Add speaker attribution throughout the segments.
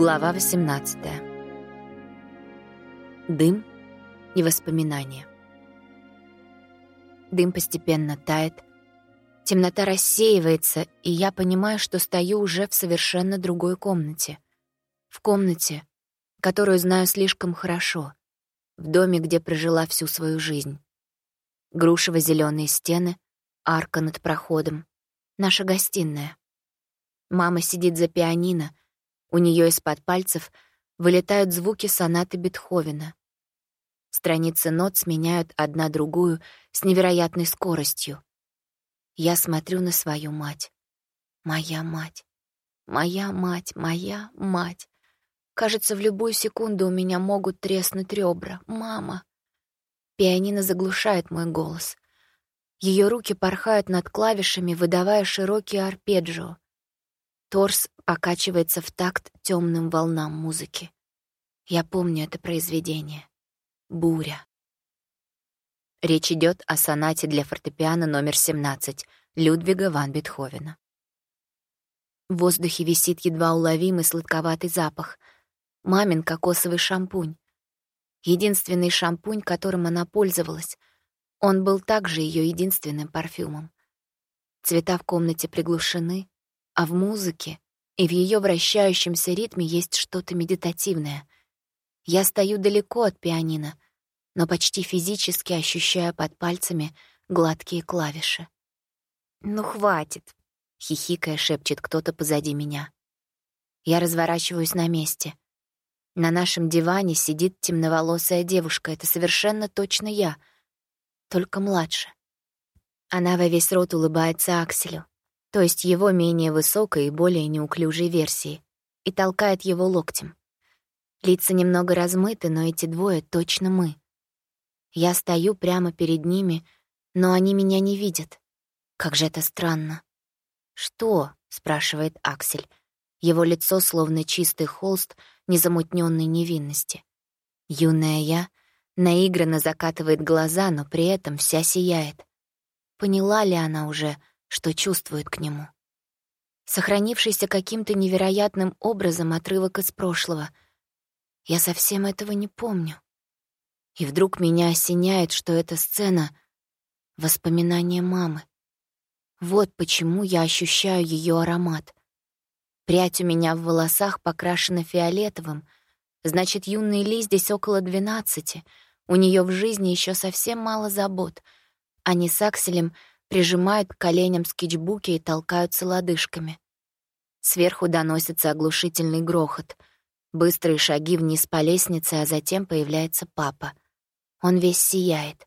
Speaker 1: Глава 18. Дым и воспоминания. Дым постепенно тает, темнота рассеивается, и я понимаю, что стою уже в совершенно другой комнате. В комнате, которую знаю слишком хорошо, в доме, где прожила всю свою жизнь. грушево зеленые стены, арка над проходом, наша гостиная. Мама сидит за пианино — у нее из-под пальцев вылетают звуки сонаты Бетховена. Страницы нот сменяют одна другую с невероятной скоростью. Я смотрю на свою мать. Моя мать. Моя мать, моя мать. Кажется, в любую секунду у меня могут треснуть ребра. Мама. Пианино заглушает мой голос. Ее руки порхают над клавишами, выдавая широкие арпеджио. Торс покачивается в такт темным волнам музыки. Я помню это произведение. Буря. Речь идет о сонате для фортепиано номер 17 Людвига ван Бетховена. В воздухе висит едва уловимый сладковатый запах. Мамин кокосовый шампунь. Единственный шампунь, которым она пользовалась. Он был также ее единственным парфюмом. Цвета в комнате приглушены, а в музыке и в ее вращающемся ритме есть что-то медитативное. Я стою далеко от пианино, но почти физически ощущаю под пальцами гладкие клавиши. «Ну, хватит!» — хихикая шепчет кто-то позади меня. Я разворачиваюсь на месте. На нашем диване сидит темноволосая девушка. Это совершенно точно я, только младше. Она во весь рот улыбается Акселю то есть его менее высокой и более неуклюжей версии, и толкает его локтем. Лица немного размыты, но эти двое точно мы. Я стою прямо перед ними, но они меня не видят. Как же это странно. «Что?» — спрашивает Аксель. Его лицо словно чистый холст незамутненной невинности. Юная я наигранно закатывает глаза, но при этом вся сияет. Поняла ли она уже, что чувствует к нему. Сохранившийся каким-то невероятным образом отрывок из прошлого. Я совсем этого не помню. И вдруг меня осеняет, что эта сцена — воспоминание мамы. Вот почему я ощущаю ее аромат. Прядь у меня в волосах покрашена фиолетовым, значит, юной Ли здесь около двенадцати, у нее в жизни еще совсем мало забот. Они с Акселем — прижимают к коленям скетчбуки и толкаются лодыжками. Сверху доносится оглушительный грохот. Быстрые шаги вниз по лестнице, а затем появляется папа. Он весь сияет.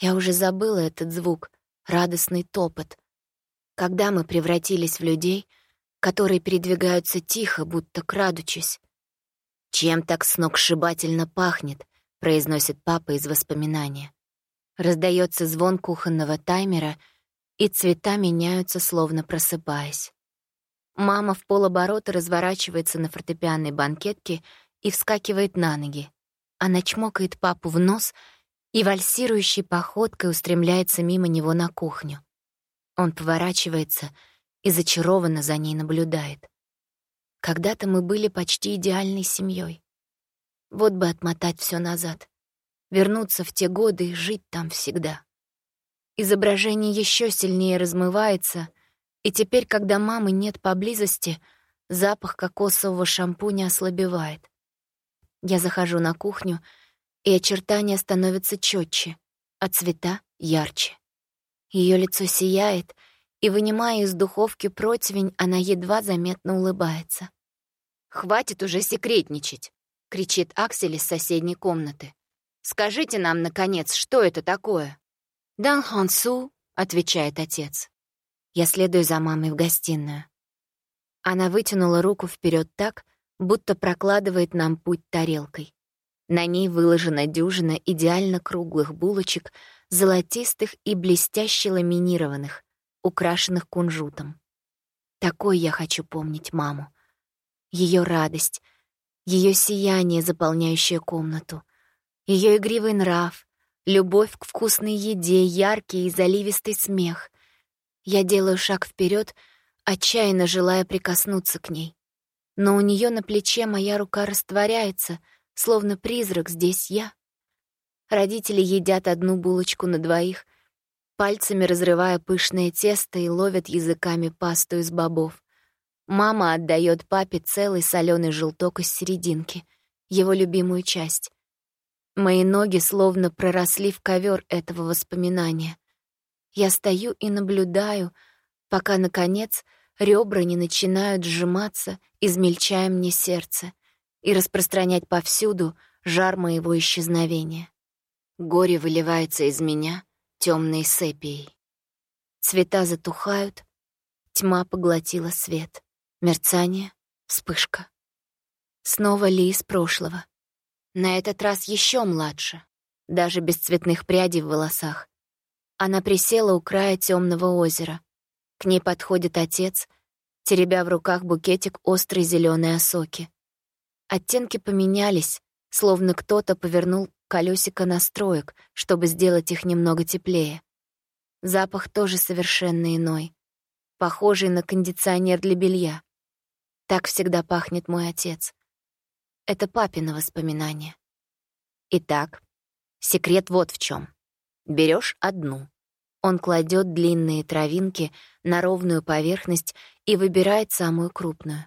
Speaker 1: Я уже забыла этот звук, радостный топот. Когда мы превратились в людей, которые передвигаются тихо, будто крадучись. «Чем так сногсшибательно пахнет?» — произносит папа из воспоминания. Раздается звон кухонного таймера, и цвета меняются, словно просыпаясь. Мама в полоборота разворачивается на фортепианной банкетке и вскакивает на ноги. Она чмокает папу в нос и вальсирующей походкой устремляется мимо него на кухню. Он поворачивается и зачарованно за ней наблюдает. Когда-то мы были почти идеальной семьей. Вот бы отмотать все назад вернуться в те годы и жить там всегда. Изображение еще сильнее размывается, и теперь, когда мамы нет поблизости, запах кокосового шампуня ослабевает. Я захожу на кухню, и очертания становятся четче, а цвета — ярче. Ее лицо сияет, и, вынимая из духовки противень, она едва заметно улыбается. «Хватит уже секретничать!» — кричит Аксель из соседней комнаты. Скажите нам, наконец, что это такое?» «Дан Хансу», — отвечает отец. Я следую за мамой в гостиную. Она вытянула руку вперед так, будто прокладывает нам путь тарелкой. На ней выложена дюжина идеально круглых булочек, золотистых и блестяще ламинированных, украшенных кунжутом. Такой я хочу помнить маму. Ее радость, ее сияние, заполняющее комнату, ее игривый нрав, любовь к вкусной еде, яркий и заливистый смех. Я делаю шаг вперед, отчаянно желая прикоснуться к ней. но у нее на плече моя рука растворяется, словно призрак здесь я. Родители едят одну булочку на двоих, пальцами разрывая пышное тесто и ловят языками пасту из бобов. Мама отдает папе целый соленый желток из серединки, его любимую часть. Мои ноги словно проросли в ковер этого воспоминания. Я стою и наблюдаю, пока, наконец, ребра не начинают сжиматься, измельчая мне сердце и распространять повсюду жар моего исчезновения. Горе выливается из меня темной сепией. Цвета затухают, тьма поглотила свет. Мерцание, вспышка. Снова Ли из прошлого. На этот раз еще младше, даже без цветных прядей в волосах. Она присела у края темного озера. К ней подходит отец, теребя в руках букетик острой зеленой осоки. Оттенки поменялись, словно кто-то повернул колесико настроек, чтобы сделать их немного теплее. Запах тоже совершенно иной, похожий на кондиционер для белья. Так всегда пахнет мой отец. Это папино воспоминание. Итак, секрет вот в чем. Берешь одну. Он кладет длинные травинки на ровную поверхность и выбирает самую крупную.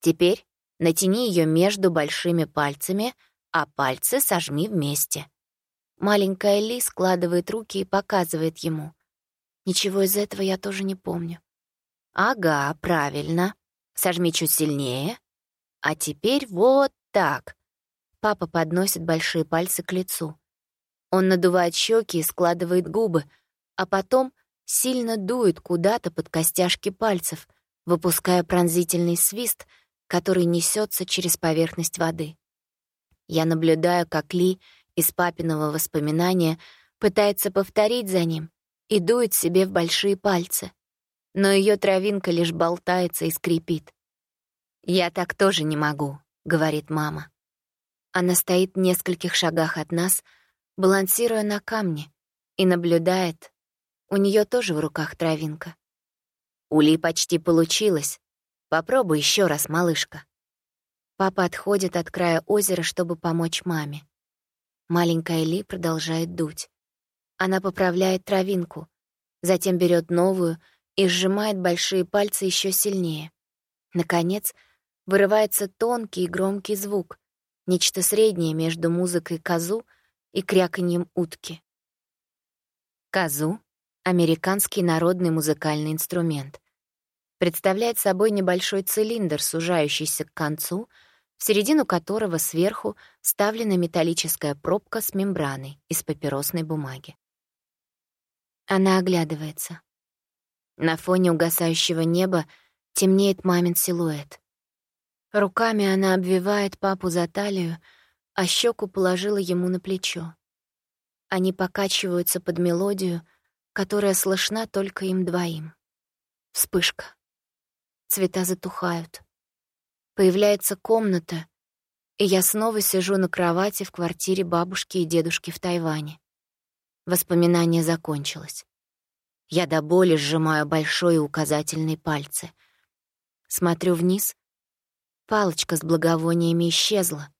Speaker 1: Теперь натяни ее между большими пальцами, а пальцы сожми вместе. Маленькая Ли складывает руки и показывает ему. Ничего из этого я тоже не помню. «Ага, правильно. Сожми чуть сильнее. А теперь вот так. Папа подносит большие пальцы к лицу. Он надувает щеки и складывает губы, а потом сильно дует куда-то под костяшки пальцев, выпуская пронзительный свист, который несется через поверхность воды. Я наблюдаю, как Ли из папиного воспоминания пытается повторить за ним и дует себе в большие пальцы но ее травинка лишь болтается и скрипит. «Я так тоже не могу», — говорит мама. Она стоит в нескольких шагах от нас, балансируя на камне, и наблюдает. У нее тоже в руках травинка. «Ули почти получилось. Попробуй еще раз, малышка». Папа отходит от края озера, чтобы помочь маме. Маленькая Ли продолжает дуть. Она поправляет травинку, затем берет новую — и сжимает большие пальцы еще сильнее. Наконец, вырывается тонкий и громкий звук, нечто среднее между музыкой козу и кряканьем утки. Казу — американский народный музыкальный инструмент. Представляет собой небольшой цилиндр, сужающийся к концу, в середину которого сверху вставлена металлическая пробка с мембраной из папиросной бумаги. Она оглядывается. На фоне угасающего неба темнеет мамин силуэт. Руками она обвивает папу за талию, а щеку положила ему на плечо. Они покачиваются под мелодию, которая слышна только им двоим. Вспышка. Цвета затухают. Появляется комната, и я снова сижу на кровати в квартире бабушки и дедушки в Тайване. Воспоминание закончилось. Я до боли сжимаю большой и указательный пальцы. Смотрю вниз. Палочка с благовониями исчезла.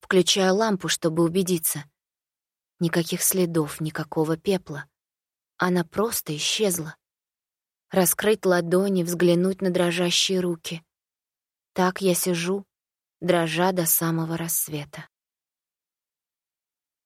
Speaker 1: Включаю лампу, чтобы убедиться. Никаких следов, никакого пепла. Она просто исчезла. Раскрыть ладони, взглянуть на дрожащие руки. Так я сижу, дрожа до самого рассвета.